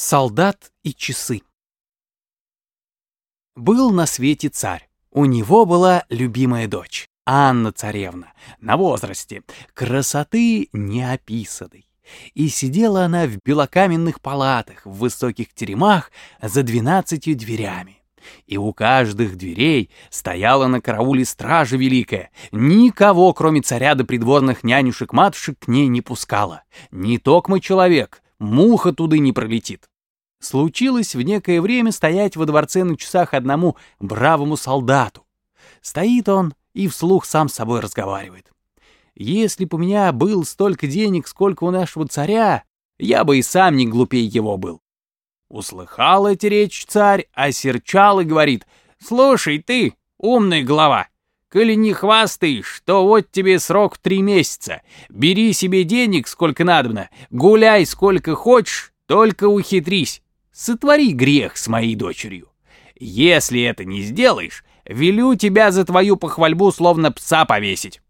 Солдат и часы. Был на свете царь. У него была любимая дочь, Анна царевна, на возрасте, красоты неописанной. И сидела она в белокаменных палатах, в высоких теремах, за двенадцатью дверями. И у каждых дверей стояла на карауле стража великая. Никого, кроме царя до придворных нянюшек-матушек, к ней не пускала. Не токмо человек, муха туды не пролетит. Случилось в некое время стоять во дворце на часах одному бравому солдату. Стоит он и вслух сам с собой разговаривает. Если бы у меня был столько денег, сколько у нашего царя, я бы и сам не глупее его был. Услыхал эти речь царь, осерчал и говорит, «Слушай ты, умная голова, коли не хвастаешь, то вот тебе срок три месяца. Бери себе денег сколько надобно, гуляй сколько хочешь, только ухитрись. Сотвори грех с моей дочерью. Если это не сделаешь, велю тебя за твою похвальбу словно пса повесить.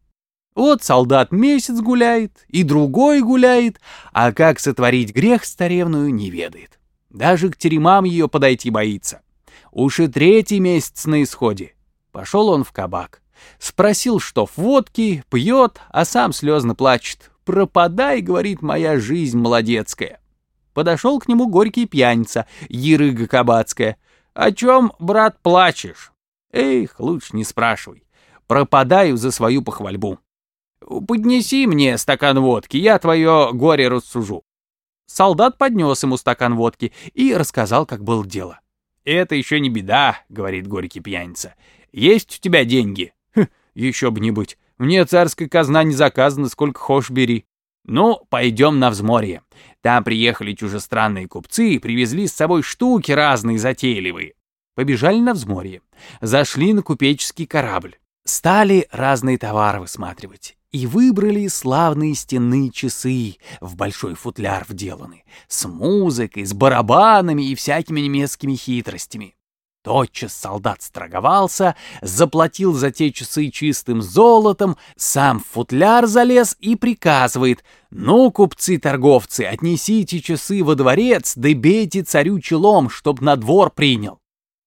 Вот солдат месяц гуляет, и другой гуляет, а как сотворить грех старевную не ведает. Даже к теремам ее подойти боится. Уж и третий месяц на исходе. Пошел он в кабак. Спросил, что в водке, пьет, а сам слезно плачет. «Пропадай, — говорит, — моя жизнь молодецкая». Подошел к нему горький пьяница, Ерыга Кабацкая. «О чем, брат, плачешь?» «Эх, лучше не спрашивай. Пропадаю за свою похвальбу. Поднеси мне стакан водки, я твое горе рассужу». Солдат поднес ему стакан водки и рассказал, как было дело. «Это еще не беда», — говорит горький пьяница. «Есть у тебя деньги?» «Еще бы не быть. Мне царская казна не заказана, сколько хошь бери». «Ну, пойдем на взморье. Там приехали чужестранные купцы и привезли с собой штуки разные затейливые. Побежали на взморье. Зашли на купеческий корабль. Стали разные товары высматривать. И выбрали славные стенные часы, в большой футляр вделаны, с музыкой, с барабанами и всякими немецкими хитростями. Тотчас солдат строговался, заплатил за те часы чистым золотом, сам в футляр залез и приказывает «Ну, купцы-торговцы, отнесите часы во дворец, да бейте царю челом, чтоб на двор принял».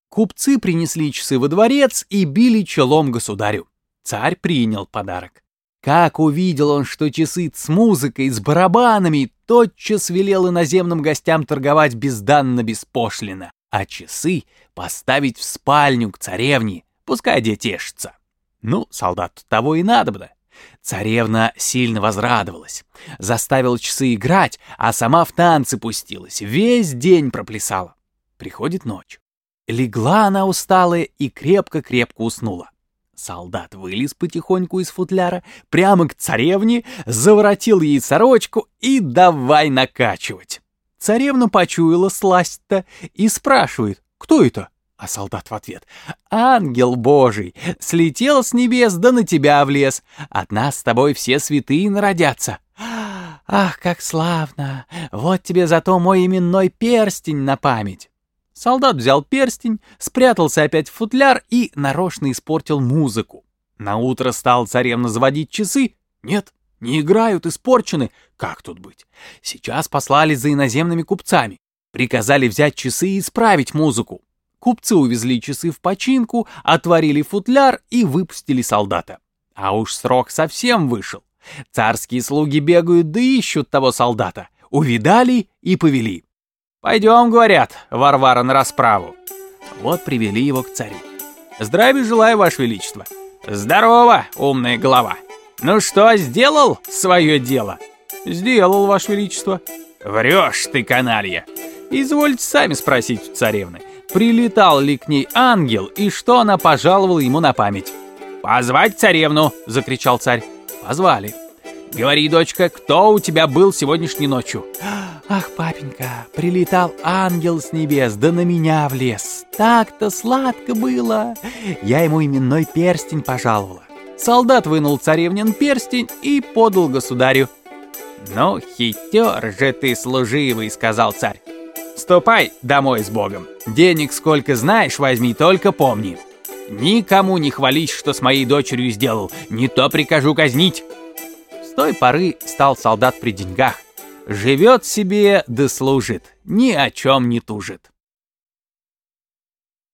Купцы принесли часы во дворец и били челом государю. Царь принял подарок. Как увидел он, что часы с музыкой, с барабанами, тотчас велел иноземным гостям торговать безданно-беспошлино, а часы поставить в спальню к царевне, пускай где тешится. Ну, солдату того и надобно. Царевна сильно возрадовалась, заставила часы играть, а сама в танцы пустилась, весь день проплясала. Приходит ночь. Легла она усталая и крепко-крепко уснула. Солдат вылез потихоньку из футляра, прямо к царевне, заворотил ей сорочку и давай накачивать. Царевна почуяла сласть-то и спрашивает, кто это? А солдат в ответ, ангел божий, слетел с небес, да на тебя влез. От нас с тобой все святые народятся. Ах, как славно! Вот тебе зато мой именной перстень на память. Солдат взял перстень, спрятался опять в футляр и нарочно испортил музыку. На утро стал царевна заводить часы. Нет, не играют, испорчены. Как тут быть? Сейчас послали за иноземными купцами. Приказали взять часы и исправить музыку. Купцы увезли часы в починку, отворили футляр и выпустили солдата. А уж срок совсем вышел. Царские слуги бегают да ищут того солдата. Увидали и повели. «Пойдем, — говорят, — Варвара на расправу». Вот привели его к царю. «Здравия желаю, Ваше Величество». «Здорово, умная голова. Ну что, сделал свое дело?» «Сделал, Ваше Величество». «Врешь ты, каналья». «Извольте сами спросить у царевны, прилетал ли к ней ангел и что она пожаловала ему на память». «Позвать царевну!» — закричал царь. Позвали. «Говори, дочка, кто у тебя был сегодняшней ночью?» Ах, папенька, прилетал ангел с небес, да на меня влез. Так-то сладко было. Я ему именной перстень пожаловала. Солдат вынул царевнин перстень и подал государю. «Ну, хитер же ты служивый», — сказал царь. «Ступай домой с Богом. Денег сколько знаешь, возьми, только помни. Никому не хвались, что с моей дочерью сделал, не то прикажу казнить». С той поры стал солдат при деньгах. Живет себе да служит, ни о чем не тужит.